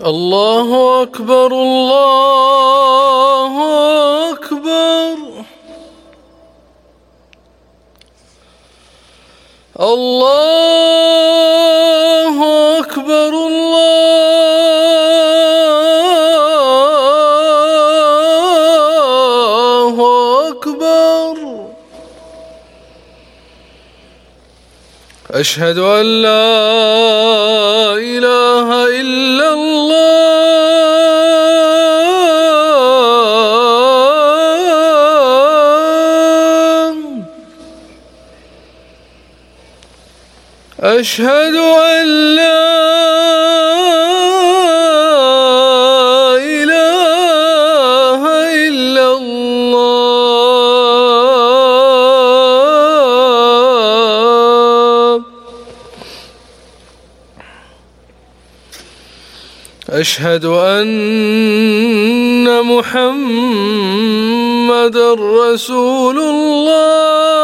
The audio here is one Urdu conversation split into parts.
الله أكبر الله أكبر الله أكبر الله أكبر أشهد أن لا إله إلا الله أشهد أن لا إله إلا الله. أشهد أن محمد رسول الله.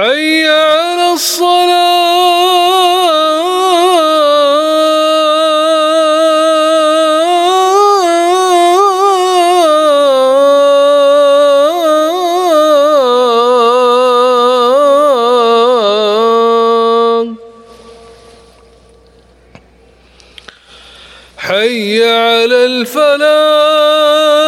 حي على الصلاة حي على الفلاح.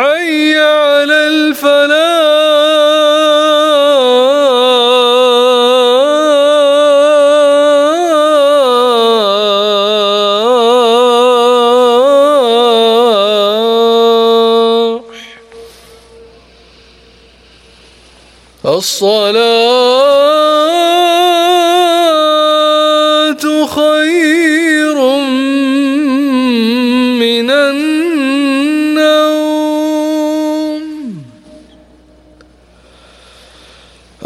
حي على الفلاح.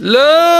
Love.